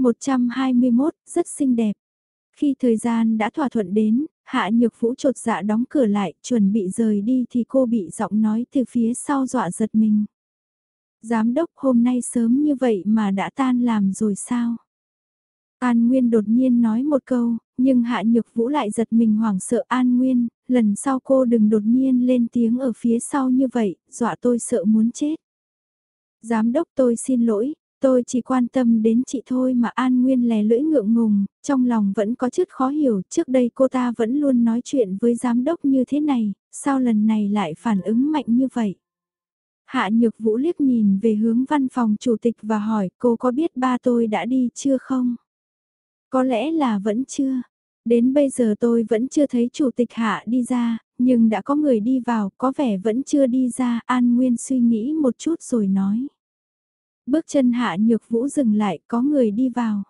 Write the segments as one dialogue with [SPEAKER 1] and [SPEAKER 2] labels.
[SPEAKER 1] 121, rất xinh đẹp. Khi thời gian đã thỏa thuận đến, Hạ Nhược Vũ trột dạ đóng cửa lại, chuẩn bị rời đi thì cô bị giọng nói từ phía sau dọa giật mình. Giám đốc hôm nay sớm như vậy mà đã tan làm rồi sao? An Nguyên đột nhiên nói một câu, nhưng Hạ Nhược Vũ lại giật mình hoảng sợ An Nguyên, lần sau cô đừng đột nhiên lên tiếng ở phía sau như vậy, dọa tôi sợ muốn chết. Giám đốc tôi xin lỗi, tôi chỉ quan tâm đến chị thôi mà An Nguyên lè lưỡi ngượng ngùng, trong lòng vẫn có chút khó hiểu, trước đây cô ta vẫn luôn nói chuyện với giám đốc như thế này, sao lần này lại phản ứng mạnh như vậy? Hạ Nhược Vũ liếc nhìn về hướng văn phòng chủ tịch và hỏi cô có biết ba tôi đã đi chưa không? Có lẽ là vẫn chưa. Đến bây giờ tôi vẫn chưa thấy chủ tịch Hạ đi ra, nhưng đã có người đi vào, có vẻ vẫn chưa đi ra. An Nguyên suy nghĩ một chút rồi nói. Bước chân Hạ Nhược Vũ dừng lại, có người đi vào.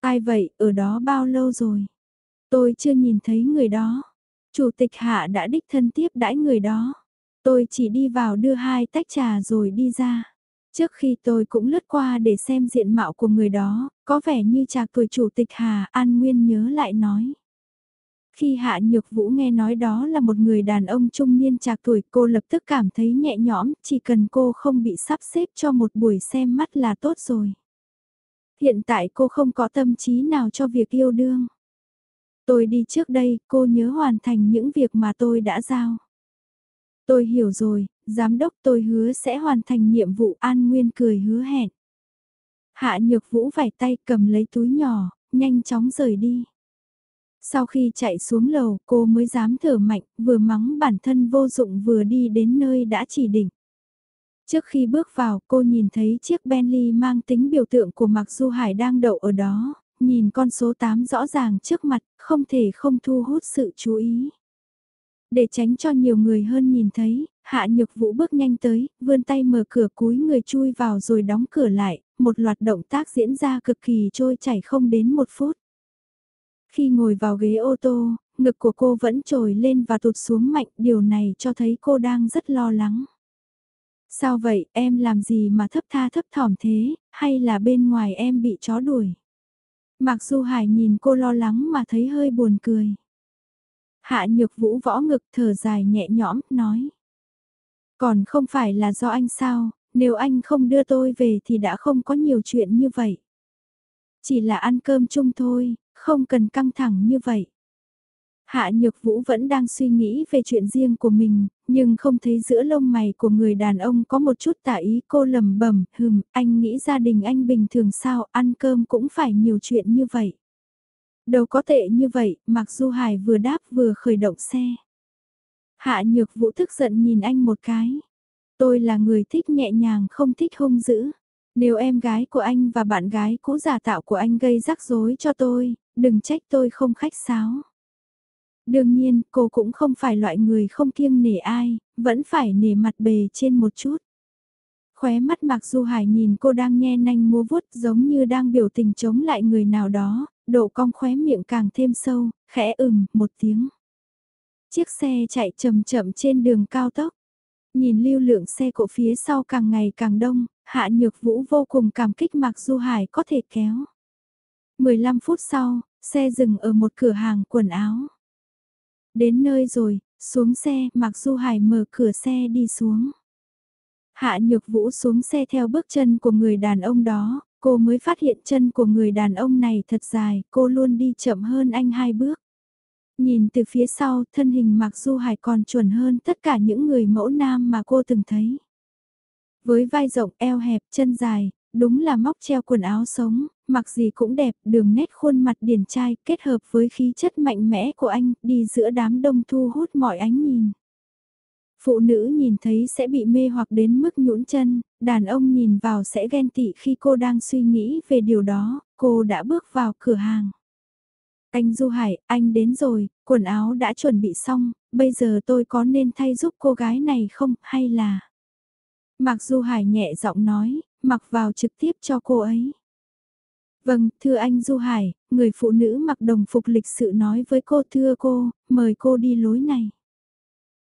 [SPEAKER 1] Ai vậy, ở đó bao lâu rồi? Tôi chưa nhìn thấy người đó. Chủ tịch Hạ đã đích thân tiếp đãi người đó. Tôi chỉ đi vào đưa hai tách trà rồi đi ra. Trước khi tôi cũng lướt qua để xem diện mạo của người đó, có vẻ như trạc tuổi chủ tịch Hà An Nguyên nhớ lại nói. Khi Hạ Nhược Vũ nghe nói đó là một người đàn ông trung niên trạc tuổi cô lập tức cảm thấy nhẹ nhõm, chỉ cần cô không bị sắp xếp cho một buổi xem mắt là tốt rồi. Hiện tại cô không có tâm trí nào cho việc yêu đương. Tôi đi trước đây, cô nhớ hoàn thành những việc mà tôi đã giao. Tôi hiểu rồi, giám đốc tôi hứa sẽ hoàn thành nhiệm vụ An Nguyên cười hứa hẹn. Hạ nhược vũ vải tay cầm lấy túi nhỏ, nhanh chóng rời đi. Sau khi chạy xuống lầu cô mới dám thở mạnh, vừa mắng bản thân vô dụng vừa đi đến nơi đã chỉ định. Trước khi bước vào cô nhìn thấy chiếc Bentley mang tính biểu tượng của Mạc Du Hải đang đậu ở đó, nhìn con số 8 rõ ràng trước mặt, không thể không thu hút sự chú ý. Để tránh cho nhiều người hơn nhìn thấy, Hạ Nhược Vũ bước nhanh tới, vươn tay mở cửa cúi người chui vào rồi đóng cửa lại, một loạt động tác diễn ra cực kỳ trôi chảy không đến một phút. Khi ngồi vào ghế ô tô, ngực của cô vẫn trồi lên và tụt xuống mạnh, điều này cho thấy cô đang rất lo lắng. Sao vậy, em làm gì mà thấp tha thấp thỏm thế, hay là bên ngoài em bị chó đuổi? Mặc dù Hải nhìn cô lo lắng mà thấy hơi buồn cười. Hạ nhược vũ võ ngực thở dài nhẹ nhõm, nói. Còn không phải là do anh sao, nếu anh không đưa tôi về thì đã không có nhiều chuyện như vậy. Chỉ là ăn cơm chung thôi, không cần căng thẳng như vậy. Hạ Nhược Vũ vẫn đang suy nghĩ về chuyện riêng của mình, nhưng không thấy giữa lông mày của người đàn ông có một chút tả ý cô lầm bẩm hừm, anh nghĩ gia đình anh bình thường sao, ăn cơm cũng phải nhiều chuyện như vậy. Đâu có tệ như vậy, mặc dù Hải vừa đáp vừa khởi động xe. Hạ nhược vũ tức giận nhìn anh một cái. Tôi là người thích nhẹ nhàng không thích hung dữ. Nếu em gái của anh và bạn gái cũ giả tạo của anh gây rắc rối cho tôi, đừng trách tôi không khách sáo. Đương nhiên, cô cũng không phải loại người không kiêng nể ai, vẫn phải nể mặt bề trên một chút. Khóe mắt Mạc Du Hải nhìn cô đang nhe nanh múa vuốt giống như đang biểu tình chống lại người nào đó, độ cong khóe miệng càng thêm sâu, khẽ ừm một tiếng. Chiếc xe chạy chậm chậm trên đường cao tốc. Nhìn lưu lượng xe cộ phía sau càng ngày càng đông, Hạ Nhược Vũ vô cùng cảm kích Mạc Du Hải có thể kéo. 15 phút sau, xe dừng ở một cửa hàng quần áo. Đến nơi rồi, xuống xe, Mạc Du Hải mở cửa xe đi xuống. Hạ Nhược Vũ xuống xe theo bước chân của người đàn ông đó, cô mới phát hiện chân của người đàn ông này thật dài, cô luôn đi chậm hơn anh hai bước. Nhìn từ phía sau, thân hình Mạc Du Hải còn chuẩn hơn tất cả những người mẫu nam mà cô từng thấy. Với vai rộng eo hẹp, chân dài, đúng là móc treo quần áo sống, mặc gì cũng đẹp, đường nét khuôn mặt điển trai kết hợp với khí chất mạnh mẽ của anh, đi giữa đám đông thu hút mọi ánh nhìn. Phụ nữ nhìn thấy sẽ bị mê hoặc đến mức nhũn chân, đàn ông nhìn vào sẽ ghen tị khi cô đang suy nghĩ về điều đó, cô đã bước vào cửa hàng. Anh Du Hải, anh đến rồi, quần áo đã chuẩn bị xong, bây giờ tôi có nên thay giúp cô gái này không, hay là... Mặc Du Hải nhẹ giọng nói, mặc vào trực tiếp cho cô ấy. Vâng, thưa anh Du Hải, người phụ nữ mặc đồng phục lịch sự nói với cô thưa cô, mời cô đi lối này.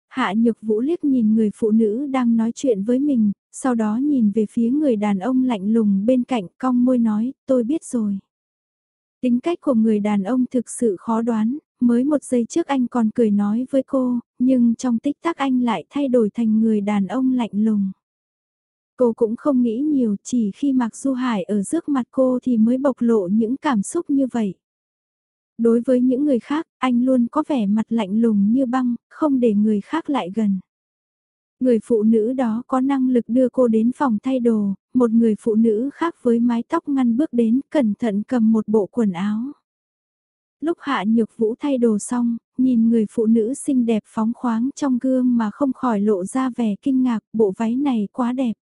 [SPEAKER 1] Hạ Nhược Vũ liếc nhìn người phụ nữ đang nói chuyện với mình, Sau đó nhìn về phía người đàn ông lạnh lùng bên cạnh cong môi nói, tôi biết rồi. Tính cách của người đàn ông thực sự khó đoán, mới một giây trước anh còn cười nói với cô, nhưng trong tích tắc anh lại thay đổi thành người đàn ông lạnh lùng. Cô cũng không nghĩ nhiều chỉ khi Mạc Du Hải ở trước mặt cô thì mới bộc lộ những cảm xúc như vậy. Đối với những người khác, anh luôn có vẻ mặt lạnh lùng như băng, không để người khác lại gần. Người phụ nữ đó có năng lực đưa cô đến phòng thay đồ, một người phụ nữ khác với mái tóc ngăn bước đến cẩn thận cầm một bộ quần áo. Lúc hạ nhược vũ thay đồ xong, nhìn người phụ nữ xinh đẹp phóng khoáng trong gương mà không khỏi lộ ra vẻ kinh ngạc, bộ váy này quá đẹp.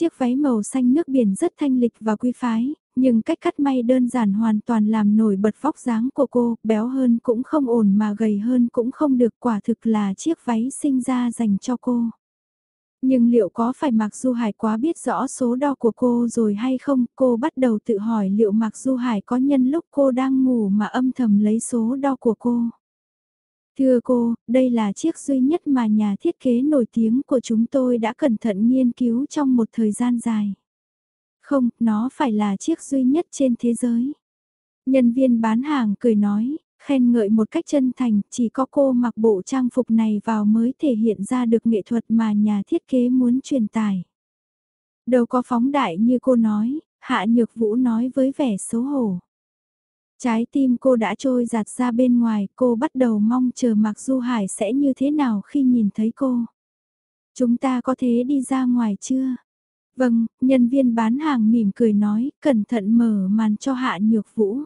[SPEAKER 1] Chiếc váy màu xanh nước biển rất thanh lịch và quy phái, nhưng cách cắt may đơn giản hoàn toàn làm nổi bật vóc dáng của cô, béo hơn cũng không ổn mà gầy hơn cũng không được quả thực là chiếc váy sinh ra dành cho cô. Nhưng liệu có phải Mạc Du Hải quá biết rõ số đo của cô rồi hay không? Cô bắt đầu tự hỏi liệu Mạc Du Hải có nhân lúc cô đang ngủ mà âm thầm lấy số đo của cô. Thưa cô, đây là chiếc duy nhất mà nhà thiết kế nổi tiếng của chúng tôi đã cẩn thận nghiên cứu trong một thời gian dài. Không, nó phải là chiếc duy nhất trên thế giới. Nhân viên bán hàng cười nói, khen ngợi một cách chân thành, chỉ có cô mặc bộ trang phục này vào mới thể hiện ra được nghệ thuật mà nhà thiết kế muốn truyền tải. Đâu có phóng đại như cô nói, Hạ Nhược Vũ nói với vẻ xấu hổ. Trái tim cô đã trôi giạt ra bên ngoài, cô bắt đầu mong chờ Mạc Du Hải sẽ như thế nào khi nhìn thấy cô. Chúng ta có thể đi ra ngoài chưa? Vâng, nhân viên bán hàng mỉm cười nói, cẩn thận mở màn cho Hạ Nhược Vũ.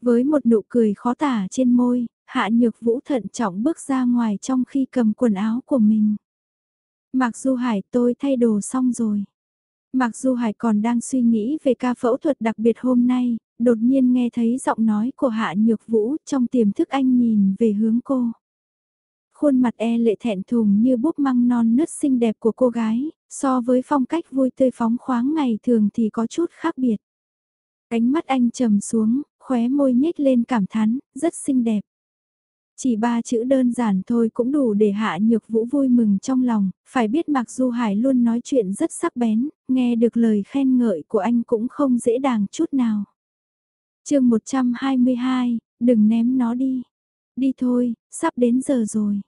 [SPEAKER 1] Với một nụ cười khó tả trên môi, Hạ Nhược Vũ thận trọng bước ra ngoài trong khi cầm quần áo của mình. Mặc du Hải tôi thay đồ xong rồi. Mặc dù Hải còn đang suy nghĩ về ca phẫu thuật đặc biệt hôm nay, đột nhiên nghe thấy giọng nói của Hạ Nhược Vũ trong tiềm thức anh nhìn về hướng cô. Khuôn mặt e lệ thẹn thùng như búp măng non nứt xinh đẹp của cô gái, so với phong cách vui tươi phóng khoáng ngày thường thì có chút khác biệt. Ánh mắt anh trầm xuống, khóe môi nhếch lên cảm thán, rất xinh đẹp. Chỉ ba chữ đơn giản thôi cũng đủ để Hạ Nhược Vũ vui mừng trong lòng, phải biết mặc dù Hải luôn nói chuyện rất sắc bén, nghe được lời khen ngợi của anh cũng không dễ dàng chút nào chương 122, đừng ném nó đi. Đi thôi, sắp đến giờ rồi.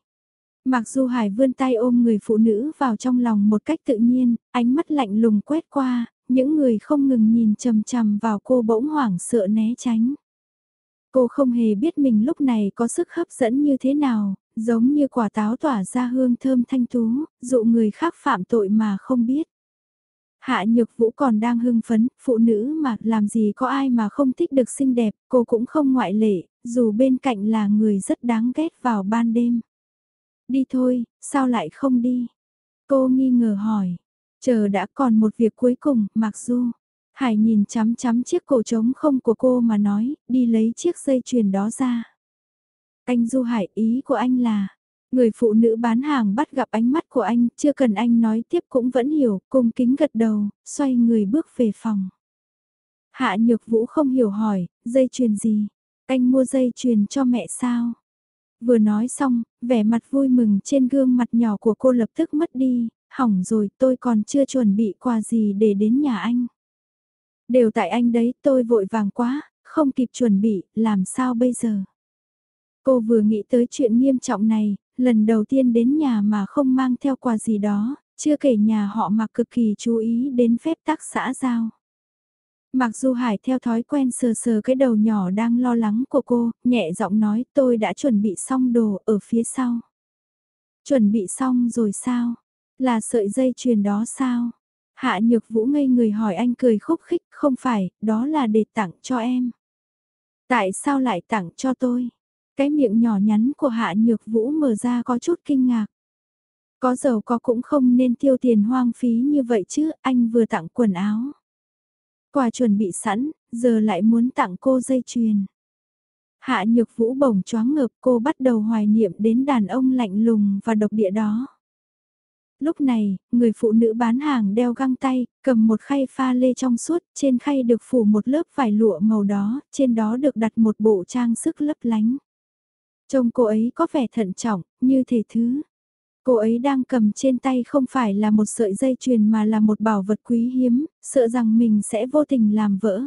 [SPEAKER 1] mặc dù Hải vươn tay ôm người phụ nữ vào trong lòng một cách tự nhiên, ánh mắt lạnh lùng quét qua, những người không ngừng nhìn chầm chằm vào cô bỗng hoảng sợ né tránh. Cô không hề biết mình lúc này có sức hấp dẫn như thế nào, giống như quả táo tỏa ra hương thơm thanh tú, dụ người khác phạm tội mà không biết. Hạ nhược vũ còn đang hưng phấn, phụ nữ mà làm gì có ai mà không thích được xinh đẹp, cô cũng không ngoại lệ, dù bên cạnh là người rất đáng ghét vào ban đêm. Đi thôi, sao lại không đi? Cô nghi ngờ hỏi. Chờ đã còn một việc cuối cùng, mặc dù. Hải nhìn chắm chắm chiếc cổ trống không của cô mà nói, đi lấy chiếc dây chuyền đó ra. Anh Du Hải ý của anh là, người phụ nữ bán hàng bắt gặp ánh mắt của anh, chưa cần anh nói tiếp cũng vẫn hiểu, cung kính gật đầu, xoay người bước về phòng. Hạ Nhược Vũ không hiểu hỏi, dây chuyền gì? Anh mua dây chuyền cho mẹ sao? Vừa nói xong, vẻ mặt vui mừng trên gương mặt nhỏ của cô lập tức mất đi, hỏng rồi tôi còn chưa chuẩn bị quà gì để đến nhà anh. Đều tại anh đấy, tôi vội vàng quá, không kịp chuẩn bị, làm sao bây giờ? Cô vừa nghĩ tới chuyện nghiêm trọng này, lần đầu tiên đến nhà mà không mang theo quà gì đó, chưa kể nhà họ mặc cực kỳ chú ý đến phép tắc xã giao. Mặc dù Hải theo thói quen sờ sờ cái đầu nhỏ đang lo lắng của cô, nhẹ giọng nói tôi đã chuẩn bị xong đồ ở phía sau. Chuẩn bị xong rồi sao? Là sợi dây chuyền đó sao? Hạ Nhược Vũ ngây người hỏi anh cười khúc khích, không phải, đó là để tặng cho em. Tại sao lại tặng cho tôi? Cái miệng nhỏ nhắn của Hạ Nhược Vũ mở ra có chút kinh ngạc. Có giàu có cũng không nên tiêu tiền hoang phí như vậy chứ, anh vừa tặng quần áo. Quà chuẩn bị sẵn, giờ lại muốn tặng cô dây chuyền. Hạ nhược vũ bổng choáng ngợp cô bắt đầu hoài niệm đến đàn ông lạnh lùng và độc địa đó. Lúc này, người phụ nữ bán hàng đeo găng tay, cầm một khay pha lê trong suốt, trên khay được phủ một lớp vải lụa màu đó, trên đó được đặt một bộ trang sức lấp lánh. Trông cô ấy có vẻ thận trọng, như thể thứ. Cô ấy đang cầm trên tay không phải là một sợi dây chuyền mà là một bảo vật quý hiếm, sợ rằng mình sẽ vô tình làm vỡ.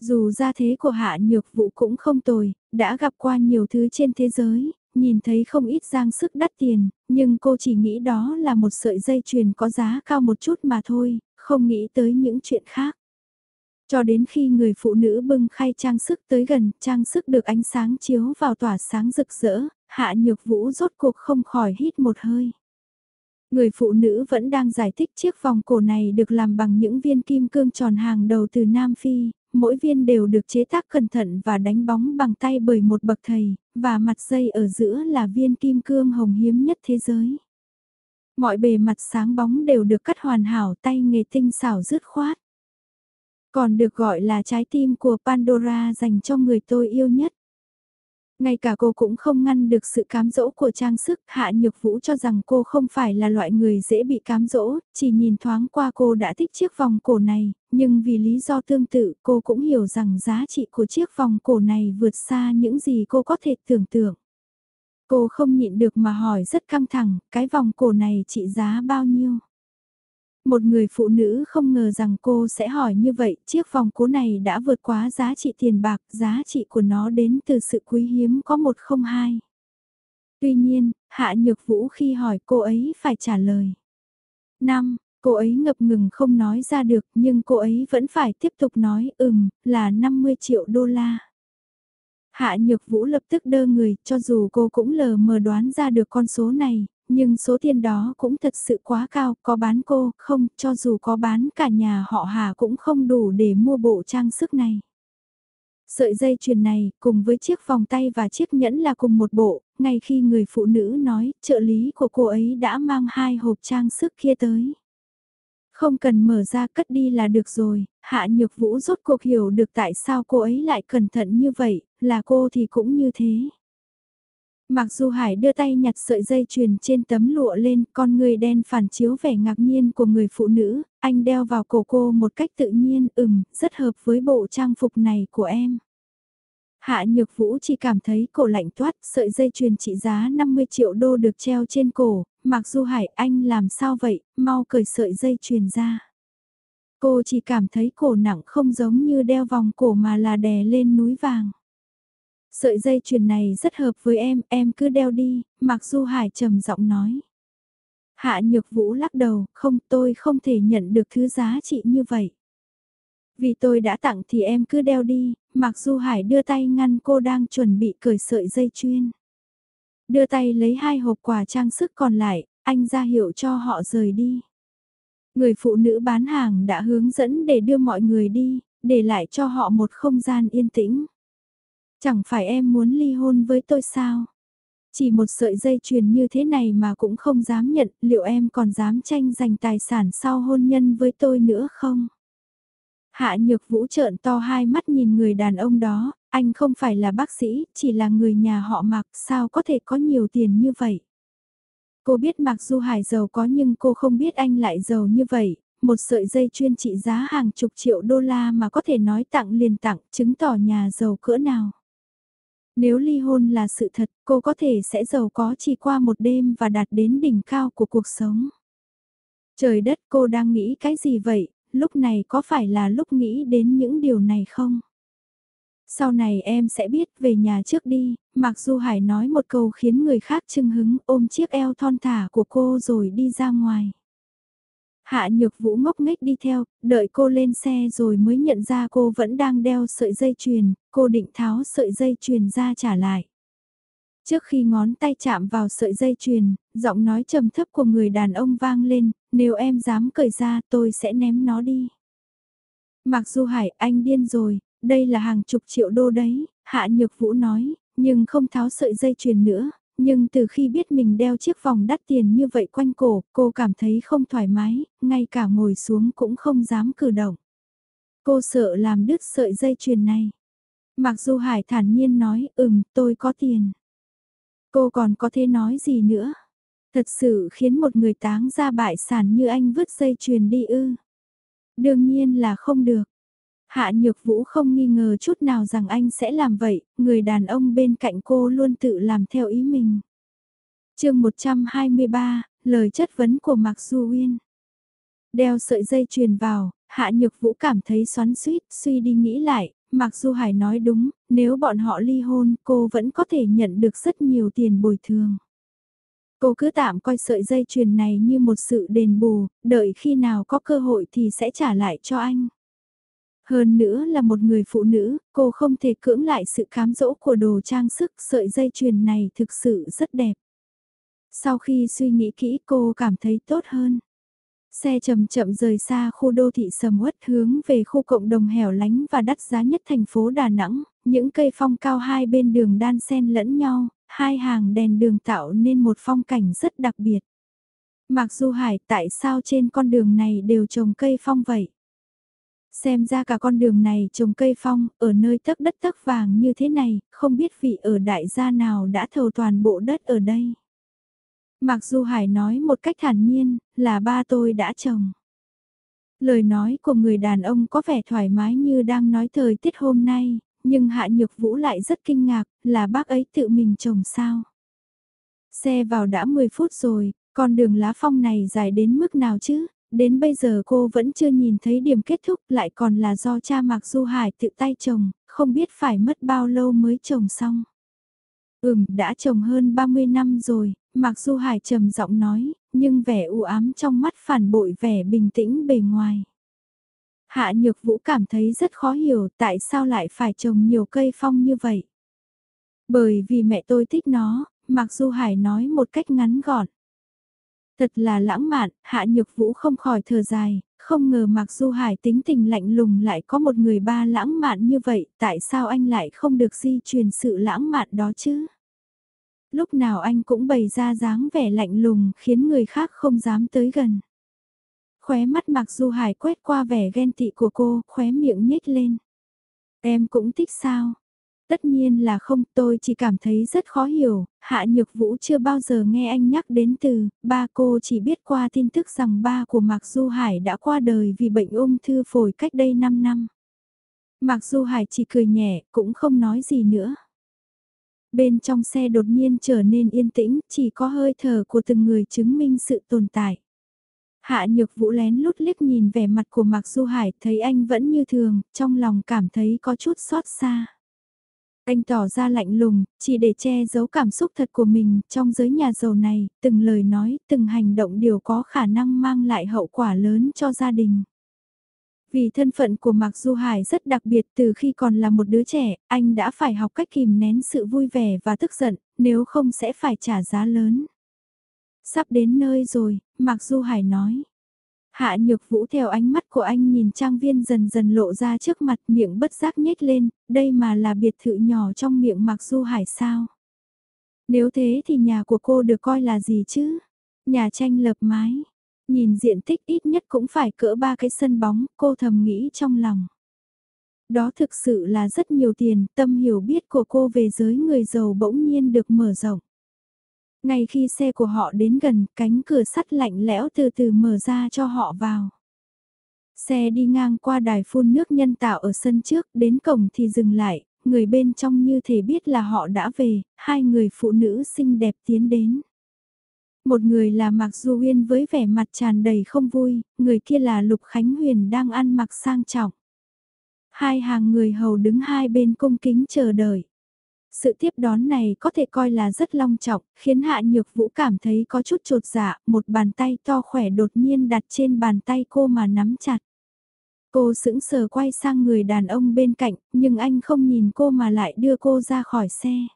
[SPEAKER 1] Dù gia thế của hạ nhược vũ cũng không tồi, đã gặp qua nhiều thứ trên thế giới, nhìn thấy không ít giang sức đắt tiền, nhưng cô chỉ nghĩ đó là một sợi dây chuyền có giá cao một chút mà thôi, không nghĩ tới những chuyện khác. Cho đến khi người phụ nữ bưng khay trang sức tới gần, trang sức được ánh sáng chiếu vào tỏa sáng rực rỡ, hạ nhược vũ rốt cuộc không khỏi hít một hơi. Người phụ nữ vẫn đang giải thích chiếc vòng cổ này được làm bằng những viên kim cương tròn hàng đầu từ Nam Phi, mỗi viên đều được chế tác cẩn thận và đánh bóng bằng tay bởi một bậc thầy, và mặt dây ở giữa là viên kim cương hồng hiếm nhất thế giới. Mọi bề mặt sáng bóng đều được cắt hoàn hảo tay nghề tinh xảo dứt khoát. Còn được gọi là trái tim của Pandora dành cho người tôi yêu nhất. Ngay cả cô cũng không ngăn được sự cám dỗ của trang sức, Hạ Nhược Vũ cho rằng cô không phải là loại người dễ bị cám dỗ, chỉ nhìn thoáng qua cô đã thích chiếc vòng cổ này, nhưng vì lý do tương tự cô cũng hiểu rằng giá trị của chiếc vòng cổ này vượt xa những gì cô có thể tưởng tượng. Cô không nhịn được mà hỏi rất căng thẳng, cái vòng cổ này trị giá bao nhiêu? Một người phụ nữ không ngờ rằng cô sẽ hỏi như vậy, chiếc vòng cố này đã vượt quá giá trị tiền bạc, giá trị của nó đến từ sự quý hiếm có một không hai. Tuy nhiên, Hạ Nhược Vũ khi hỏi cô ấy phải trả lời. Năm, cô ấy ngập ngừng không nói ra được nhưng cô ấy vẫn phải tiếp tục nói ừm, là 50 triệu đô la. Hạ Nhược Vũ lập tức đơ người, cho dù cô cũng lờ mờ đoán ra được con số này, nhưng số tiền đó cũng thật sự quá cao, có bán cô, không, cho dù có bán cả nhà họ Hà cũng không đủ để mua bộ trang sức này. Sợi dây chuyền này, cùng với chiếc vòng tay và chiếc nhẫn là cùng một bộ, ngay khi người phụ nữ nói, trợ lý của cô ấy đã mang hai hộp trang sức kia tới. Không cần mở ra cất đi là được rồi, Hạ Nhược Vũ rốt cuộc hiểu được tại sao cô ấy lại cẩn thận như vậy, là cô thì cũng như thế. Mặc dù Hải đưa tay nhặt sợi dây chuyền trên tấm lụa lên, con người đen phản chiếu vẻ ngạc nhiên của người phụ nữ, anh đeo vào cổ cô một cách tự nhiên, ừm, rất hợp với bộ trang phục này của em. Hạ Nhược Vũ chỉ cảm thấy cổ lạnh toát, sợi dây chuyền trị giá 50 triệu đô được treo trên cổ, mặc dù Hải anh làm sao vậy, mau cởi sợi dây chuyền ra. Cô chỉ cảm thấy cổ nặng không giống như đeo vòng cổ mà là đè lên núi vàng. Sợi dây chuyền này rất hợp với em, em cứ đeo đi, Mạc Du Hải trầm giọng nói. Hạ Nhược Vũ lắc đầu, không tôi không thể nhận được thứ giá trị như vậy. Vì tôi đã tặng thì em cứ đeo đi, Mạc Du Hải đưa tay ngăn cô đang chuẩn bị cởi sợi dây chuyền. Đưa tay lấy hai hộp quà trang sức còn lại, anh ra hiệu cho họ rời đi. Người phụ nữ bán hàng đã hướng dẫn để đưa mọi người đi, để lại cho họ một không gian yên tĩnh. Chẳng phải em muốn ly hôn với tôi sao? Chỉ một sợi dây chuyền như thế này mà cũng không dám nhận, liệu em còn dám tranh giành tài sản sau hôn nhân với tôi nữa không? Hạ nhược vũ trợn to hai mắt nhìn người đàn ông đó, anh không phải là bác sĩ, chỉ là người nhà họ mặc, sao có thể có nhiều tiền như vậy? Cô biết Mặc Du Hải giàu có nhưng cô không biết anh lại giàu như vậy, một sợi dây chuyên trị giá hàng chục triệu đô la mà có thể nói tặng liền tặng, chứng tỏ nhà giàu cỡ nào. Nếu ly hôn là sự thật, cô có thể sẽ giàu có chỉ qua một đêm và đạt đến đỉnh cao của cuộc sống. Trời đất cô đang nghĩ cái gì vậy, lúc này có phải là lúc nghĩ đến những điều này không? Sau này em sẽ biết về nhà trước đi, mặc dù Hải nói một câu khiến người khác chưng hứng ôm chiếc eo thon thả của cô rồi đi ra ngoài. Hạ nhược vũ ngốc nghếch đi theo, đợi cô lên xe rồi mới nhận ra cô vẫn đang đeo sợi dây chuyền, cô định tháo sợi dây chuyền ra trả lại. Trước khi ngón tay chạm vào sợi dây chuyền, giọng nói trầm thấp của người đàn ông vang lên, nếu em dám cởi ra tôi sẽ ném nó đi. Mặc dù Hải anh điên rồi, đây là hàng chục triệu đô đấy, Hạ Nhược Vũ nói, nhưng không tháo sợi dây chuyền nữa, nhưng từ khi biết mình đeo chiếc vòng đắt tiền như vậy quanh cổ, cô cảm thấy không thoải mái, ngay cả ngồi xuống cũng không dám cử động. Cô sợ làm đứt sợi dây chuyền này. Mặc dù Hải thản nhiên nói, ừm, tôi có tiền. Cô còn có thể nói gì nữa? Thật sự khiến một người táng ra bại sản như anh vứt dây chuyền đi ư. Đương nhiên là không được. Hạ Nhược Vũ không nghi ngờ chút nào rằng anh sẽ làm vậy, người đàn ông bên cạnh cô luôn tự làm theo ý mình. chương 123, lời chất vấn của Mạc Du Uyên. Đeo sợi dây truyền vào, Hạ Nhược Vũ cảm thấy xoắn suýt, suy đi nghĩ lại, Mạc Du Hải nói đúng, nếu bọn họ ly hôn, cô vẫn có thể nhận được rất nhiều tiền bồi thường. Cô cứ tạm coi sợi dây chuyền này như một sự đền bù, đợi khi nào có cơ hội thì sẽ trả lại cho anh. Hơn nữa là một người phụ nữ, cô không thể cưỡng lại sự cám dỗ của đồ trang sức sợi dây chuyền này thực sự rất đẹp. Sau khi suy nghĩ kỹ cô cảm thấy tốt hơn. Xe chậm chậm rời xa khu đô thị sầm uất hướng về khu cộng đồng hẻo lánh và đắt giá nhất thành phố Đà Nẵng, những cây phong cao hai bên đường đan xen lẫn nhau, hai hàng đèn đường tạo nên một phong cảnh rất đặc biệt. Mặc dù hải tại sao trên con đường này đều trồng cây phong vậy? Xem ra cả con đường này trồng cây phong, ở nơi thấp đất thấp vàng như thế này, không biết vị ở đại gia nào đã thầu toàn bộ đất ở đây. Mặc dù Hải nói một cách thản nhiên, là ba tôi đã trồng. Lời nói của người đàn ông có vẻ thoải mái như đang nói thời tiết hôm nay, nhưng Hạ Nhược Vũ lại rất kinh ngạc, là bác ấy tự mình trồng sao. Xe vào đã 10 phút rồi, con đường lá phong này dài đến mức nào chứ, đến bây giờ cô vẫn chưa nhìn thấy điểm kết thúc lại còn là do cha Mạc Du Hải tự tay trồng, không biết phải mất bao lâu mới trồng xong. Ừm, đã trồng hơn 30 năm rồi, Mạc Du Hải trầm giọng nói, nhưng vẻ u ám trong mắt phản bội vẻ bình tĩnh bề ngoài. Hạ Nhược Vũ cảm thấy rất khó hiểu tại sao lại phải trồng nhiều cây phong như vậy. Bởi vì mẹ tôi thích nó, Mạc Du Hải nói một cách ngắn gọn. Thật là lãng mạn, Hạ Nhược Vũ không khỏi thở dài, không ngờ mặc Du Hải tính tình lạnh lùng lại có một người ba lãng mạn như vậy, tại sao anh lại không được di truyền sự lãng mạn đó chứ? Lúc nào anh cũng bày ra dáng vẻ lạnh lùng khiến người khác không dám tới gần. Khóe mắt mặc Du Hải quét qua vẻ ghen tị của cô, khóe miệng nhếch lên. Em cũng thích sao? Tất nhiên là không, tôi chỉ cảm thấy rất khó hiểu, Hạ Nhược Vũ chưa bao giờ nghe anh nhắc đến từ, ba cô chỉ biết qua tin tức rằng ba của Mạc Du Hải đã qua đời vì bệnh ung thư phổi cách đây 5 năm. Mạc Du Hải chỉ cười nhẹ, cũng không nói gì nữa. Bên trong xe đột nhiên trở nên yên tĩnh, chỉ có hơi thở của từng người chứng minh sự tồn tại. Hạ Nhược Vũ lén lút liếc nhìn vẻ mặt của Mạc Du Hải, thấy anh vẫn như thường, trong lòng cảm thấy có chút xót xa. Anh tỏ ra lạnh lùng, chỉ để che giấu cảm xúc thật của mình, trong giới nhà giàu này, từng lời nói, từng hành động đều có khả năng mang lại hậu quả lớn cho gia đình. Vì thân phận của Mạc Du Hải rất đặc biệt từ khi còn là một đứa trẻ, anh đã phải học cách kìm nén sự vui vẻ và tức giận, nếu không sẽ phải trả giá lớn. Sắp đến nơi rồi, Mạc Du Hải nói. Hạ nhược vũ theo ánh mắt của anh nhìn trang viên dần dần lộ ra trước mặt miệng bất giác nhếch lên, đây mà là biệt thự nhỏ trong miệng Mạc Du Hải sao? Nếu thế thì nhà của cô được coi là gì chứ? Nhà tranh lập mái. Nhìn diện tích ít nhất cũng phải cỡ ba cái sân bóng, cô thầm nghĩ trong lòng. Đó thực sự là rất nhiều tiền, tâm hiểu biết của cô về giới người giàu bỗng nhiên được mở rộng. Ngay khi xe của họ đến gần, cánh cửa sắt lạnh lẽo từ từ mở ra cho họ vào. Xe đi ngang qua đài phun nước nhân tạo ở sân trước, đến cổng thì dừng lại, người bên trong như thể biết là họ đã về, hai người phụ nữ xinh đẹp tiến đến. Một người là Mạc Du Uyên với vẻ mặt tràn đầy không vui, người kia là Lục Khánh Huyền đang ăn mặc sang trọng. Hai hàng người hầu đứng hai bên cung kính chờ đợi. Sự tiếp đón này có thể coi là rất long trọng, khiến Hạ Nhược Vũ cảm thấy có chút trột dạ, một bàn tay to khỏe đột nhiên đặt trên bàn tay cô mà nắm chặt. Cô sững sờ quay sang người đàn ông bên cạnh, nhưng anh không nhìn cô mà lại đưa cô ra khỏi xe.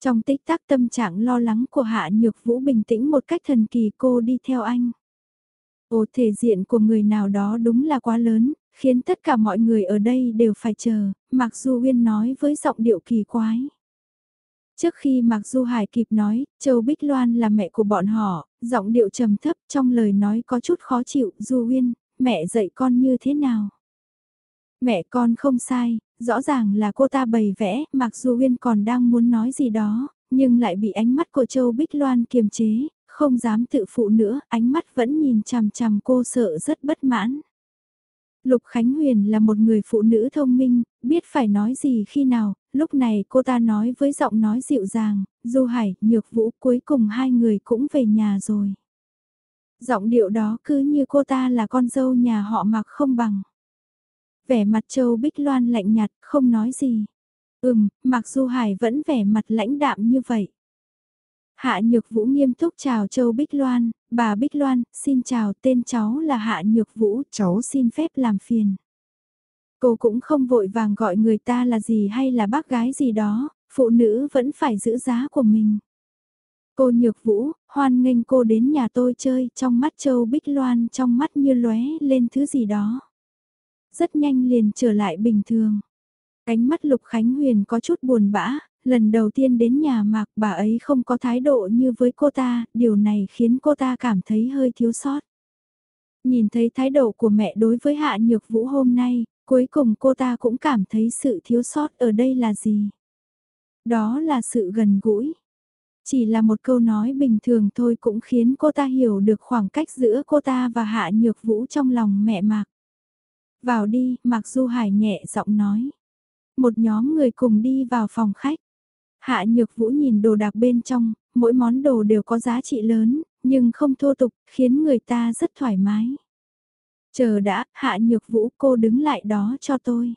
[SPEAKER 1] Trong tích tắc tâm trạng lo lắng của Hạ Nhược Vũ bình tĩnh một cách thần kỳ cô đi theo anh. Ồ thể diện của người nào đó đúng là quá lớn, khiến tất cả mọi người ở đây đều phải chờ, Mạc Du Uyên nói với giọng điệu kỳ quái. Trước khi Mạc Du Hải kịp nói, Châu Bích Loan là mẹ của bọn họ, giọng điệu trầm thấp trong lời nói có chút khó chịu, Du Uyên, mẹ dạy con như thế nào? Mẹ con không sai, rõ ràng là cô ta bày vẽ, Mạc Du Uyên còn đang muốn nói gì đó, nhưng lại bị ánh mắt của Châu Bích Loan kiềm chế, không dám tự phụ nữa, ánh mắt vẫn nhìn chằm chằm cô sợ rất bất mãn. Lục Khánh Huyền là một người phụ nữ thông minh, biết phải nói gì khi nào, lúc này cô ta nói với giọng nói dịu dàng, Du Hải, Nhược Vũ cuối cùng hai người cũng về nhà rồi. Giọng điệu đó cứ như cô ta là con dâu nhà họ mặc không bằng. Vẻ mặt Châu Bích Loan lạnh nhạt, không nói gì. Ừm, mặc Du Hải vẫn vẻ mặt lãnh đạm như vậy. Hạ Nhược Vũ nghiêm túc chào Châu Bích Loan, bà Bích Loan, xin chào tên cháu là Hạ Nhược Vũ, cháu xin phép làm phiền. Cô cũng không vội vàng gọi người ta là gì hay là bác gái gì đó, phụ nữ vẫn phải giữ giá của mình. Cô Nhược Vũ, hoan nghênh cô đến nhà tôi chơi, trong mắt Châu Bích Loan trong mắt như lóe lên thứ gì đó. Rất nhanh liền trở lại bình thường. Cánh mắt Lục Khánh Huyền có chút buồn bã, lần đầu tiên đến nhà mạc bà ấy không có thái độ như với cô ta, điều này khiến cô ta cảm thấy hơi thiếu sót. Nhìn thấy thái độ của mẹ đối với Hạ Nhược Vũ hôm nay, cuối cùng cô ta cũng cảm thấy sự thiếu sót ở đây là gì? Đó là sự gần gũi. Chỉ là một câu nói bình thường thôi cũng khiến cô ta hiểu được khoảng cách giữa cô ta và Hạ Nhược Vũ trong lòng mẹ Mạc. Vào đi, Mạc Du Hải nhẹ giọng nói. Một nhóm người cùng đi vào phòng khách. Hạ Nhược Vũ nhìn đồ đạc bên trong, mỗi món đồ đều có giá trị lớn, nhưng không thô tục, khiến người ta rất thoải mái. Chờ đã, Hạ Nhược Vũ cô đứng lại đó cho tôi.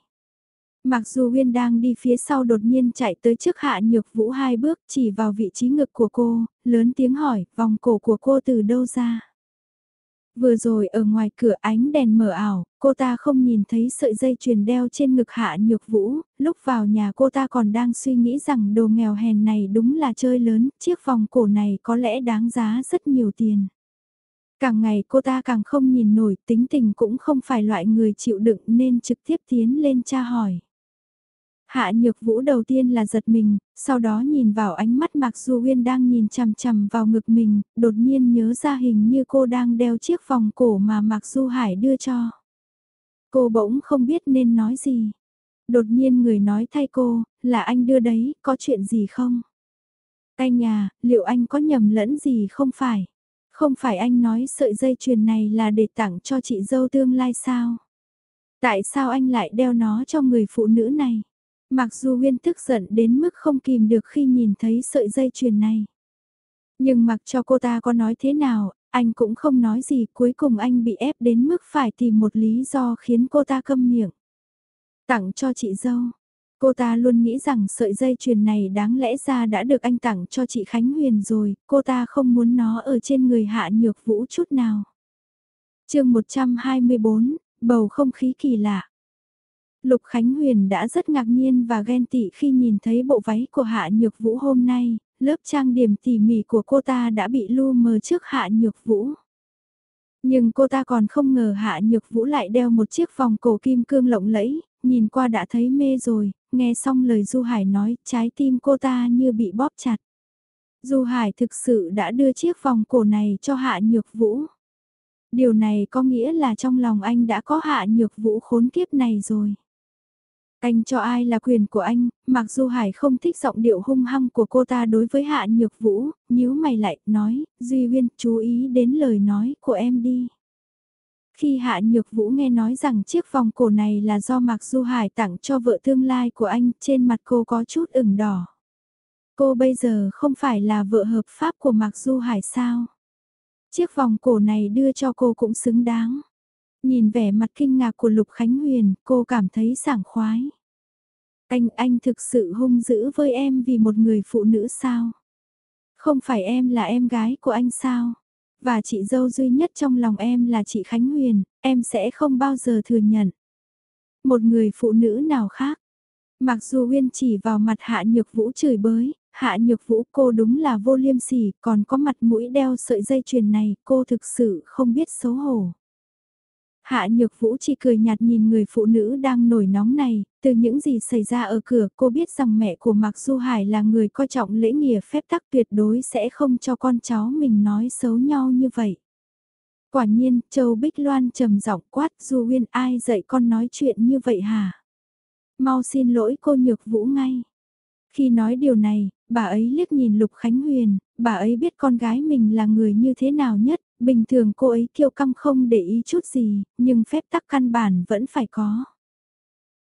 [SPEAKER 1] Mặc dù Huyên đang đi phía sau đột nhiên chạy tới trước Hạ Nhược Vũ hai bước chỉ vào vị trí ngực của cô, lớn tiếng hỏi, vòng cổ của cô từ đâu ra? Vừa rồi ở ngoài cửa ánh đèn mờ ảo, cô ta không nhìn thấy sợi dây chuyền đeo trên ngực hạ nhược vũ, lúc vào nhà cô ta còn đang suy nghĩ rằng đồ nghèo hèn này đúng là chơi lớn, chiếc vòng cổ này có lẽ đáng giá rất nhiều tiền. Càng ngày cô ta càng không nhìn nổi tính tình cũng không phải loại người chịu đựng nên trực tiếp tiến lên tra hỏi. Hạ nhược vũ đầu tiên là giật mình, sau đó nhìn vào ánh mắt Mạc Du Uyên đang nhìn chằm chằm vào ngực mình, đột nhiên nhớ ra hình như cô đang đeo chiếc vòng cổ mà Mạc Du Hải đưa cho. Cô bỗng không biết nên nói gì. Đột nhiên người nói thay cô, là anh đưa đấy, có chuyện gì không? Anh nhà, liệu anh có nhầm lẫn gì không phải? Không phải anh nói sợi dây chuyền này là để tặng cho chị dâu tương lai sao? Tại sao anh lại đeo nó cho người phụ nữ này? Mặc dù Huyên tức giận đến mức không kìm được khi nhìn thấy sợi dây chuyền này. Nhưng mặc cho cô ta có nói thế nào, anh cũng không nói gì cuối cùng anh bị ép đến mức phải tìm một lý do khiến cô ta câm miệng. Tặng cho chị dâu. Cô ta luôn nghĩ rằng sợi dây chuyền này đáng lẽ ra đã được anh tặng cho chị Khánh Huyền rồi, cô ta không muốn nó ở trên người hạ nhược vũ chút nào. chương 124, bầu không khí kỳ lạ. Lục Khánh Huyền đã rất ngạc nhiên và ghen tị khi nhìn thấy bộ váy của Hạ Nhược Vũ hôm nay, lớp trang điểm tỉ mỉ của cô ta đã bị lu mờ trước Hạ Nhược Vũ. Nhưng cô ta còn không ngờ Hạ Nhược Vũ lại đeo một chiếc vòng cổ kim cương lộng lẫy, nhìn qua đã thấy mê rồi, nghe xong lời Du Hải nói, trái tim cô ta như bị bóp chặt. Du Hải thực sự đã đưa chiếc vòng cổ này cho Hạ Nhược Vũ. Điều này có nghĩa là trong lòng anh đã có Hạ Nhược Vũ khốn kiếp này rồi. Anh cho ai là quyền của anh, mặc dù Hải không thích giọng điệu hung hăng của cô ta đối với Hạ Nhược Vũ, nhíu mày lại, nói, Duy Huyên, chú ý đến lời nói của em đi. Khi Hạ Nhược Vũ nghe nói rằng chiếc vòng cổ này là do Mạc Du Hải tặng cho vợ tương lai của anh, trên mặt cô có chút ửng đỏ. Cô bây giờ không phải là vợ hợp pháp của Mạc Du Hải sao? Chiếc vòng cổ này đưa cho cô cũng xứng đáng. Nhìn vẻ mặt kinh ngạc của Lục Khánh Huyền, cô cảm thấy sảng khoái. Anh, anh thực sự hung dữ với em vì một người phụ nữ sao? Không phải em là em gái của anh sao? Và chị dâu duy nhất trong lòng em là chị Khánh Huyền, em sẽ không bao giờ thừa nhận. Một người phụ nữ nào khác. Mặc dù Huyên chỉ vào mặt Hạ Nhược Vũ chửi bới, Hạ Nhược Vũ cô đúng là vô liêm sỉ, còn có mặt mũi đeo sợi dây chuyền này, cô thực sự không biết xấu hổ. Hạ Nhược Vũ chỉ cười nhạt nhìn người phụ nữ đang nổi nóng này, từ những gì xảy ra ở cửa cô biết rằng mẹ của Mạc Du Hải là người coi trọng lễ nghĩa phép tắc tuyệt đối sẽ không cho con cháu mình nói xấu nhau như vậy. Quả nhiên, Châu Bích Loan trầm giọng quát Du Huyên ai dạy con nói chuyện như vậy hả? Mau xin lỗi cô Nhược Vũ ngay. Khi nói điều này, bà ấy liếc nhìn Lục Khánh Huyền, bà ấy biết con gái mình là người như thế nào nhất, bình thường cô ấy kiêu căng không để ý chút gì, nhưng phép tắc căn bản vẫn phải có.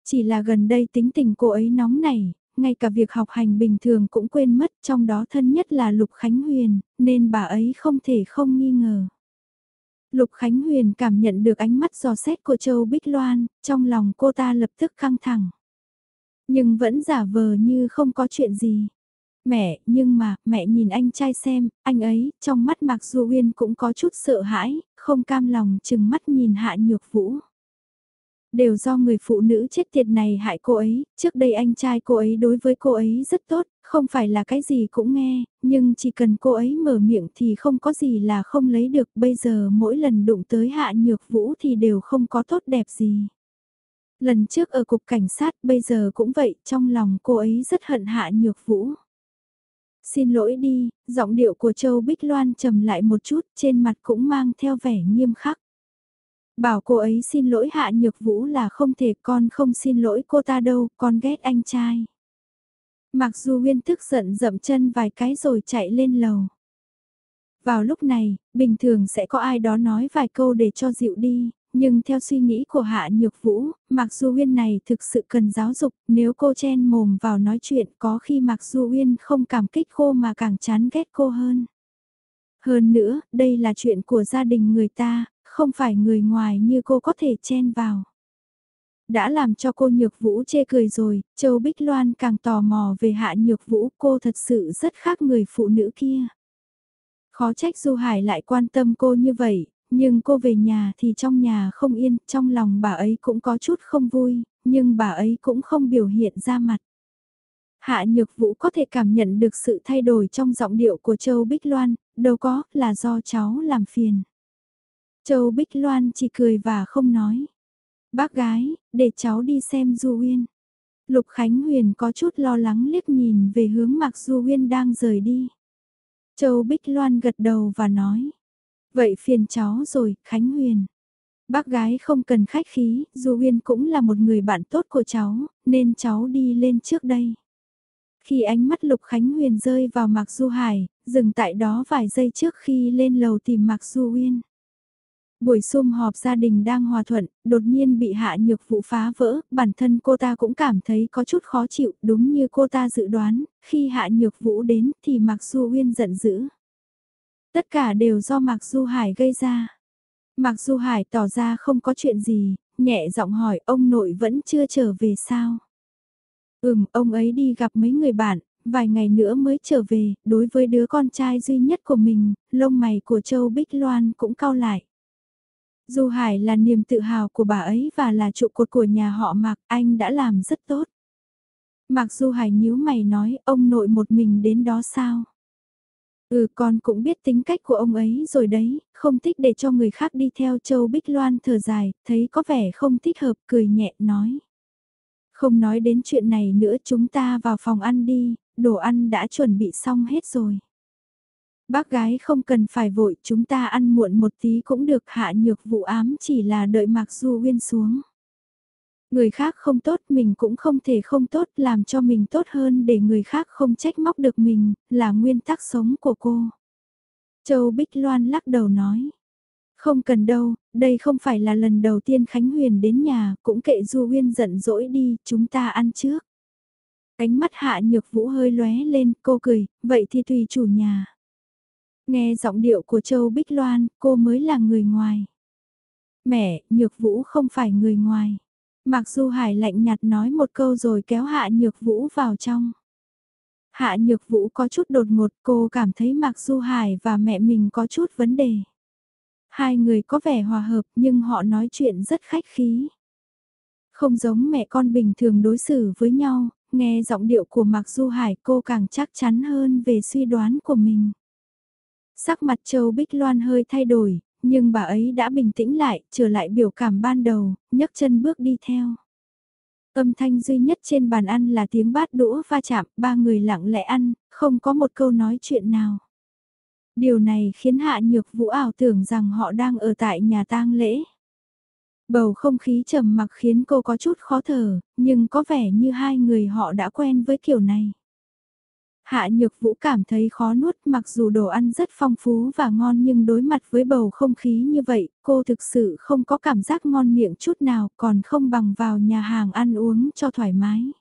[SPEAKER 1] Chỉ là gần đây tính tình cô ấy nóng nảy, ngay cả việc học hành bình thường cũng quên mất, trong đó thân nhất là Lục Khánh Huyền, nên bà ấy không thể không nghi ngờ. Lục Khánh Huyền cảm nhận được ánh mắt giò xét của Châu Bích Loan, trong lòng cô ta lập tức căng thẳng. Nhưng vẫn giả vờ như không có chuyện gì. Mẹ, nhưng mà, mẹ nhìn anh trai xem, anh ấy, trong mắt Mạc Du Uyên cũng có chút sợ hãi, không cam lòng chừng mắt nhìn Hạ Nhược Vũ. Đều do người phụ nữ chết tiệt này hại cô ấy, trước đây anh trai cô ấy đối với cô ấy rất tốt, không phải là cái gì cũng nghe, nhưng chỉ cần cô ấy mở miệng thì không có gì là không lấy được, bây giờ mỗi lần đụng tới Hạ Nhược Vũ thì đều không có tốt đẹp gì. Lần trước ở cục cảnh sát bây giờ cũng vậy, trong lòng cô ấy rất hận Hạ Nhược Vũ. Xin lỗi đi, giọng điệu của Châu Bích Loan trầm lại một chút, trên mặt cũng mang theo vẻ nghiêm khắc. Bảo cô ấy xin lỗi Hạ Nhược Vũ là không thể con không xin lỗi cô ta đâu, con ghét anh trai. Mặc dù Nguyên tức giận dậm chân vài cái rồi chạy lên lầu. Vào lúc này, bình thường sẽ có ai đó nói vài câu để cho dịu đi, nhưng theo suy nghĩ của Hạ Nhược Vũ, Mạc Du Uyên này thực sự cần giáo dục, nếu cô chen mồm vào nói chuyện có khi Mạc Du Uyên không cảm kích cô mà càng chán ghét cô hơn. Hơn nữa, đây là chuyện của gia đình người ta, không phải người ngoài như cô có thể chen vào. Đã làm cho cô Nhược Vũ chê cười rồi, Châu Bích Loan càng tò mò về Hạ Nhược Vũ cô thật sự rất khác người phụ nữ kia. Khó trách Du Hải lại quan tâm cô như vậy, nhưng cô về nhà thì trong nhà không yên, trong lòng bà ấy cũng có chút không vui, nhưng bà ấy cũng không biểu hiện ra mặt. Hạ Nhược Vũ có thể cảm nhận được sự thay đổi trong giọng điệu của Châu Bích Loan, đâu có, là do cháu làm phiền. Châu Bích Loan chỉ cười và không nói. Bác gái, để cháu đi xem Du Uyên. Lục Khánh Huyền có chút lo lắng liếc nhìn về hướng Mạc Du Uyên đang rời đi. Châu Bích Loan gật đầu và nói. Vậy phiền cháu rồi, Khánh Huyền. Bác gái không cần khách khí, Du Uyên cũng là một người bạn tốt của cháu, nên cháu đi lên trước đây. Khi ánh mắt Lục Khánh Huyền rơi vào Mạc Du Hải, dừng tại đó vài giây trước khi lên lầu tìm Mạc Du Uyên. Buổi sum họp gia đình đang hòa thuận, đột nhiên bị hạ nhược vụ phá vỡ, bản thân cô ta cũng cảm thấy có chút khó chịu, đúng như cô ta dự đoán, khi hạ nhược vũ đến thì Mạc Du Uyên giận dữ. Tất cả đều do Mạc Du Hải gây ra. Mạc Du Hải tỏ ra không có chuyện gì, nhẹ giọng hỏi ông nội vẫn chưa trở về sao. Ừm, ông ấy đi gặp mấy người bạn, vài ngày nữa mới trở về, đối với đứa con trai duy nhất của mình, lông mày của Châu Bích Loan cũng cau lại. Du Hải là niềm tự hào của bà ấy và là trụ cột của nhà họ Mạc, anh đã làm rất tốt. Mạc Du Hải nhíu mày nói, ông nội một mình đến đó sao? Ừ con cũng biết tính cách của ông ấy rồi đấy, không thích để cho người khác đi theo Châu Bích Loan thở dài, thấy có vẻ không thích hợp, cười nhẹ nói. Không nói đến chuyện này nữa chúng ta vào phòng ăn đi, đồ ăn đã chuẩn bị xong hết rồi. Bác gái không cần phải vội, chúng ta ăn muộn một tí cũng được hạ nhược vụ ám chỉ là đợi Mạc Du Uyên xuống. Người khác không tốt mình cũng không thể không tốt làm cho mình tốt hơn để người khác không trách móc được mình, là nguyên tắc sống của cô. Châu Bích Loan lắc đầu nói. Không cần đâu, đây không phải là lần đầu tiên Khánh Huyền đến nhà, cũng kệ Du Huyên giận dỗi đi, chúng ta ăn trước. Ánh mắt hạ nhược vũ hơi lóe lên, cô cười, vậy thì tùy chủ nhà. Nghe giọng điệu của Châu Bích Loan, cô mới là người ngoài. Mẹ, Nhược Vũ không phải người ngoài. Mặc dù Hải lạnh nhạt nói một câu rồi kéo Hạ Nhược Vũ vào trong. Hạ Nhược Vũ có chút đột ngột cô cảm thấy Mạc Du Hải và mẹ mình có chút vấn đề. Hai người có vẻ hòa hợp nhưng họ nói chuyện rất khách khí. Không giống mẹ con bình thường đối xử với nhau, nghe giọng điệu của Mạc Du Hải cô càng chắc chắn hơn về suy đoán của mình. Sắc mặt Châu Bích Loan hơi thay đổi, nhưng bà ấy đã bình tĩnh lại, trở lại biểu cảm ban đầu, nhấc chân bước đi theo. Âm thanh duy nhất trên bàn ăn là tiếng bát đũa va chạm, ba người lặng lẽ ăn, không có một câu nói chuyện nào. Điều này khiến Hạ Nhược Vũ ảo tưởng rằng họ đang ở tại nhà tang lễ. Bầu không khí trầm mặc khiến cô có chút khó thở, nhưng có vẻ như hai người họ đã quen với kiểu này. Hạ Nhược Vũ cảm thấy khó nuốt mặc dù đồ ăn rất phong phú và ngon nhưng đối mặt với bầu không khí như vậy, cô thực sự không có cảm giác ngon miệng chút nào còn không bằng vào nhà hàng ăn uống cho thoải mái.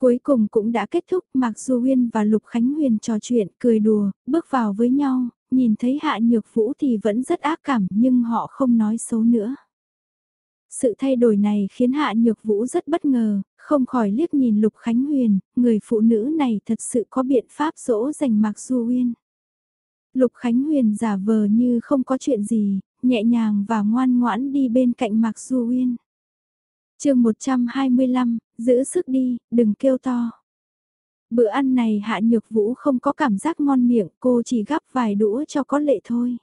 [SPEAKER 1] Cuối cùng cũng đã kết thúc Mạc Du Huyên và Lục Khánh Huyền trò chuyện, cười đùa, bước vào với nhau, nhìn thấy Hạ Nhược Vũ thì vẫn rất ác cảm nhưng họ không nói xấu nữa. Sự thay đổi này khiến Hạ Nhược Vũ rất bất ngờ, không khỏi liếc nhìn Lục Khánh Huyền, người phụ nữ này thật sự có biện pháp dỗ dành Mạc Du uyên. Lục Khánh Huyền giả vờ như không có chuyện gì, nhẹ nhàng và ngoan ngoãn đi bên cạnh Mạc Du uyên. chương 125, giữ sức đi, đừng kêu to. Bữa ăn này Hạ Nhược Vũ không có cảm giác ngon miệng, cô chỉ gắp vài đũa cho có lệ thôi.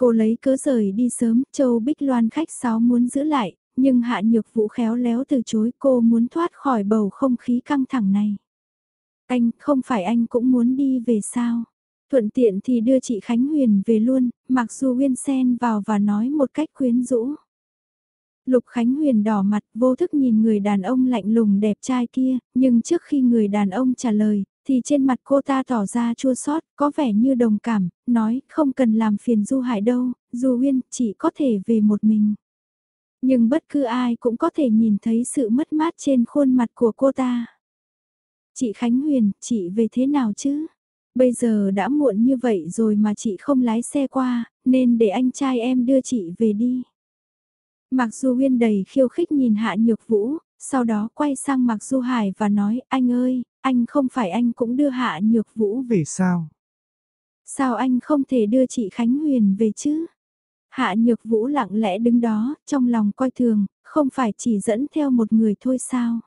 [SPEAKER 1] Cô lấy cớ rời đi sớm, Châu Bích Loan khách sáo muốn giữ lại, nhưng Hạ Nhược Vũ khéo léo từ chối cô muốn thoát khỏi bầu không khí căng thẳng này. Anh, không phải anh cũng muốn đi về sao? Thuận tiện thì đưa chị Khánh Huyền về luôn, mặc dù Uyên Sen vào và nói một cách quyến rũ. Lục Khánh Huyền đỏ mặt vô thức nhìn người đàn ông lạnh lùng đẹp trai kia, nhưng trước khi người đàn ông trả lời, thì trên mặt cô ta tỏ ra chua xót, có vẻ như đồng cảm, nói không cần làm phiền Du Hải đâu, Du Uyên chỉ có thể về một mình. Nhưng bất cứ ai cũng có thể nhìn thấy sự mất mát trên khuôn mặt của cô ta. Chị Khánh Huyền, chị về thế nào chứ? Bây giờ đã muộn như vậy rồi mà chị không lái xe qua, nên để anh trai em đưa chị về đi. Mặc dù Uyên đầy khiêu khích nhìn Hạ Nhược Vũ, sau đó quay sang Mạc Du Hải và nói, anh ơi, anh không phải anh cũng đưa Hạ Nhược Vũ
[SPEAKER 2] về sao?
[SPEAKER 1] Sao anh không thể đưa chị Khánh Huyền về chứ? Hạ Nhược Vũ lặng lẽ đứng đó, trong lòng coi thường, không phải chỉ dẫn theo một người thôi sao?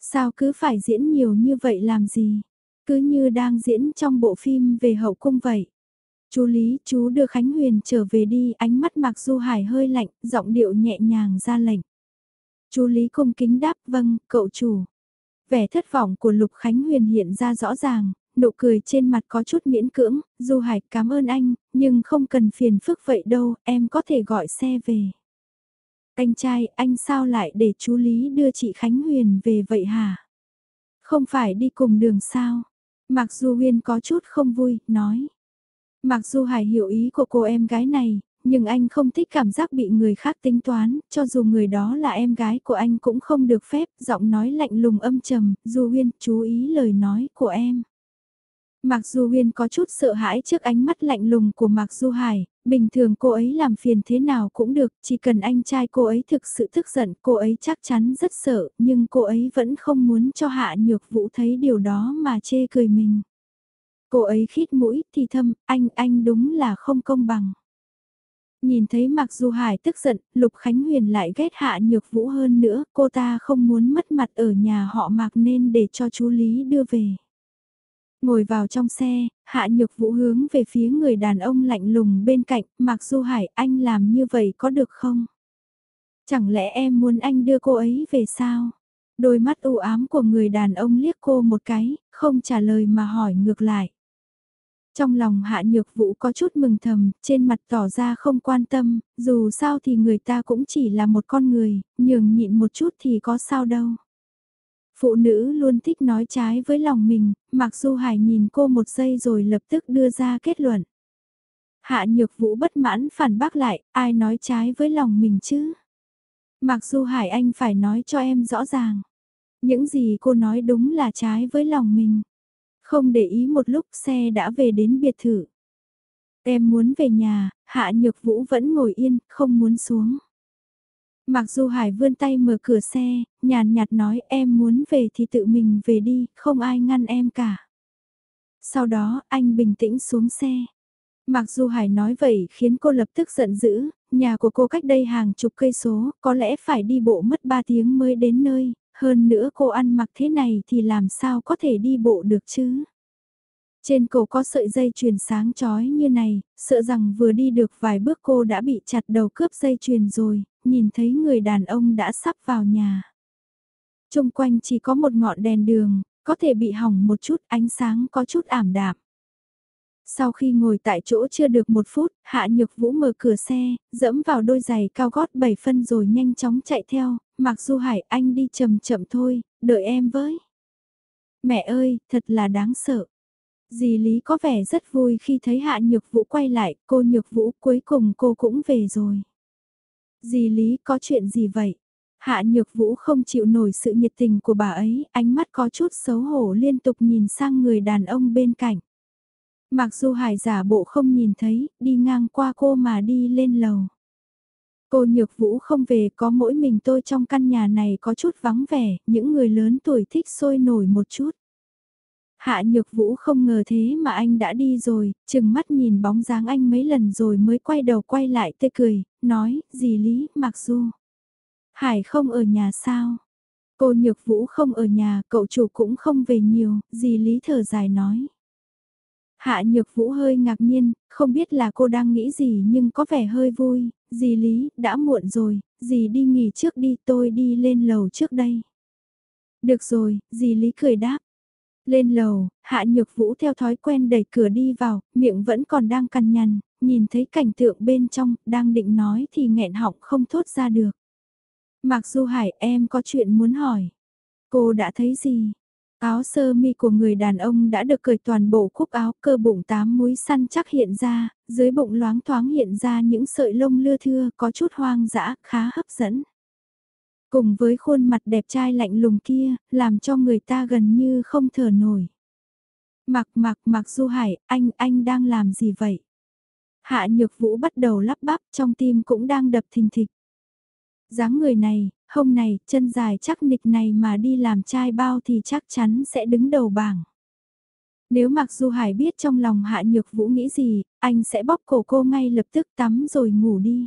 [SPEAKER 1] Sao cứ phải diễn nhiều như vậy làm gì? Cứ như đang diễn trong bộ phim về hậu cung vậy. Chú Lý, chú đưa Khánh Huyền trở về đi, ánh mắt Mạc Du Hải hơi lạnh, giọng điệu nhẹ nhàng ra lệnh. Chú Lý cung kính đáp vâng, cậu chủ. Vẻ thất vọng của Lục Khánh Huyền hiện ra rõ ràng, nụ cười trên mặt có chút miễn cưỡng, Du Hải cảm ơn anh, nhưng không cần phiền phức vậy đâu, em có thể gọi xe về. Anh trai, anh sao lại để chú Lý đưa chị Khánh Huyền về vậy hả? Không phải đi cùng đường sao? Mặc dù Huyền có chút không vui, nói. Mặc dù Hải hiểu ý của cô em gái này, nhưng anh không thích cảm giác bị người khác tính toán, cho dù người đó là em gái của anh cũng không được phép, giọng nói lạnh lùng âm trầm, Du Huyên chú ý lời nói của em. Mặc dù Huyên có chút sợ hãi trước ánh mắt lạnh lùng của Mạc Du Hải, bình thường cô ấy làm phiền thế nào cũng được, chỉ cần anh trai cô ấy thực sự tức giận, cô ấy chắc chắn rất sợ, nhưng cô ấy vẫn không muốn cho Hạ Nhược Vũ thấy điều đó mà chê cười mình. Cô ấy khít mũi thì thâm, anh, anh đúng là không công bằng. Nhìn thấy mặc dù Hải tức giận, Lục Khánh Huyền lại ghét Hạ Nhược Vũ hơn nữa, cô ta không muốn mất mặt ở nhà họ Mạc nên để cho chú Lý đưa về. Ngồi vào trong xe, Hạ Nhược Vũ hướng về phía người đàn ông lạnh lùng bên cạnh, mặc dù Hải anh làm như vậy có được không? Chẳng lẽ em muốn anh đưa cô ấy về sao? Đôi mắt u ám của người đàn ông liếc cô một cái, không trả lời mà hỏi ngược lại. Trong lòng hạ nhược vũ có chút mừng thầm, trên mặt tỏ ra không quan tâm, dù sao thì người ta cũng chỉ là một con người, nhường nhịn một chút thì có sao đâu. Phụ nữ luôn thích nói trái với lòng mình, mặc dù Hải nhìn cô một giây rồi lập tức đưa ra kết luận. Hạ nhược vũ bất mãn phản bác lại, ai nói trái với lòng mình chứ? Mặc dù Hải anh phải nói cho em rõ ràng. Những gì cô nói đúng là trái với lòng mình. Không để ý một lúc xe đã về đến biệt thự. Em muốn về nhà, Hạ Nhược Vũ vẫn ngồi yên, không muốn xuống. Mặc dù Hải vươn tay mở cửa xe, nhàn nhạt nói em muốn về thì tự mình về đi, không ai ngăn em cả. Sau đó anh bình tĩnh xuống xe. Mặc dù Hải nói vậy khiến cô lập tức giận dữ, nhà của cô cách đây hàng chục cây số, có lẽ phải đi bộ mất 3 tiếng mới đến nơi, hơn nữa cô ăn mặc thế này thì làm sao có thể đi bộ được chứ? Trên cổ có sợi dây chuyền sáng chói như này, sợ rằng vừa đi được vài bước cô đã bị chặt đầu cướp dây chuyền rồi, nhìn thấy người đàn ông đã sắp vào nhà. Trung quanh chỉ có một ngọn đèn đường, có thể bị hỏng một chút ánh sáng có chút ảm đạm. Sau khi ngồi tại chỗ chưa được một phút, Hạ Nhược Vũ mở cửa xe, dẫm vào đôi giày cao gót 7 phân rồi nhanh chóng chạy theo, mặc dù Hải anh đi chậm chậm thôi, đợi em với. Mẹ ơi, thật là đáng sợ. Dì Lý có vẻ rất vui khi thấy Hạ Nhược Vũ quay lại, cô Nhược Vũ cuối cùng cô cũng về rồi. Dì Lý có chuyện gì vậy? Hạ Nhược Vũ không chịu nổi sự nhiệt tình của bà ấy, ánh mắt có chút xấu hổ liên tục nhìn sang người đàn ông bên cạnh. Mặc dù Hải giả bộ không nhìn thấy, đi ngang qua cô mà đi lên lầu. Cô Nhược Vũ không về có mỗi mình tôi trong căn nhà này có chút vắng vẻ, những người lớn tuổi thích sôi nổi một chút. Hạ Nhược Vũ không ngờ thế mà anh đã đi rồi, chừng mắt nhìn bóng dáng anh mấy lần rồi mới quay đầu quay lại tê cười, nói, gì Lý, mặc dù. Hải không ở nhà sao? Cô Nhược Vũ không ở nhà, cậu chủ cũng không về nhiều, dì Lý thở dài nói. Hạ Nhược Vũ hơi ngạc nhiên, không biết là cô đang nghĩ gì nhưng có vẻ hơi vui, dì Lý, đã muộn rồi, dì đi nghỉ trước đi tôi đi lên lầu trước đây. Được rồi, dì Lý cười đáp. Lên lầu, Hạ Nhược Vũ theo thói quen đẩy cửa đi vào, miệng vẫn còn đang cằn nhằn, nhìn thấy cảnh tượng bên trong, đang định nói thì nghẹn họng không thốt ra được. Mặc Du Hải em có chuyện muốn hỏi. Cô đã thấy gì? Áo sơ mi của người đàn ông đã được cởi toàn bộ khúc áo cơ bụng tám múi săn chắc hiện ra, dưới bụng loáng thoáng hiện ra những sợi lông lưa thưa có chút hoang dã, khá hấp dẫn. Cùng với khuôn mặt đẹp trai lạnh lùng kia, làm cho người ta gần như không thở nổi. Mặc mặc mặc Du Hải, anh, anh đang làm gì vậy? Hạ Nhược Vũ bắt đầu lắp bắp trong tim cũng đang đập thình thịch dáng người này, hôm này, chân dài chắc nịch này mà đi làm trai bao thì chắc chắn sẽ đứng đầu bảng. Nếu mặc dù Hải biết trong lòng Hạ Nhược Vũ nghĩ gì, anh sẽ bóp cổ cô ngay lập tức tắm rồi ngủ đi.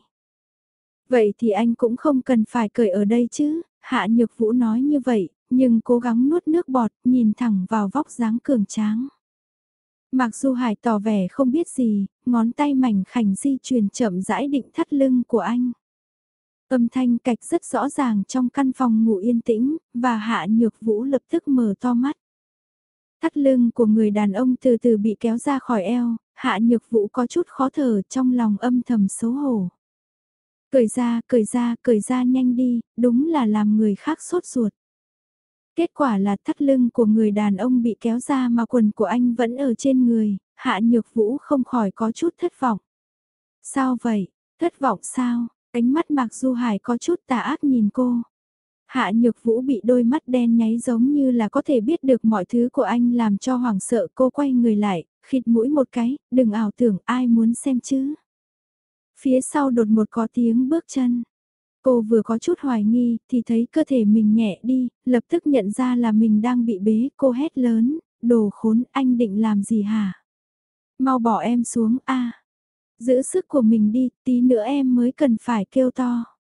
[SPEAKER 1] Vậy thì anh cũng không cần phải cởi ở đây chứ, Hạ Nhược Vũ nói như vậy, nhưng cố gắng nuốt nước bọt, nhìn thẳng vào vóc dáng cường tráng. Mặc dù Hải tỏ vẻ không biết gì, ngón tay mảnh khảnh di chuyển chậm rãi định thắt lưng của anh. Âm thanh cạch rất rõ ràng trong căn phòng ngủ yên tĩnh, và Hạ Nhược Vũ lập tức mở to mắt. Thắt lưng của người đàn ông từ từ bị kéo ra khỏi eo, Hạ Nhược Vũ có chút khó thở trong lòng âm thầm xấu hổ. Cởi ra, cởi ra, cởi ra nhanh đi, đúng là làm người khác sốt ruột. Kết quả là thắt lưng của người đàn ông bị kéo ra mà quần của anh vẫn ở trên người, Hạ Nhược Vũ không khỏi có chút thất vọng. Sao vậy? Thất vọng sao? Ánh mắt Mạc Du Hải có chút tà ác nhìn cô. Hạ Nhược Vũ bị đôi mắt đen nháy giống như là có thể biết được mọi thứ của anh làm cho hoảng sợ cô quay người lại, khịt mũi một cái, đừng ảo tưởng ai muốn xem chứ. Phía sau đột một có tiếng bước chân. Cô vừa có chút hoài nghi thì thấy cơ thể mình nhẹ đi, lập tức nhận ra là mình đang bị bế, cô hét lớn, đồ khốn anh định làm gì hả? Mau bỏ em xuống a Giữ sức của mình đi, tí nữa em mới cần phải kêu to.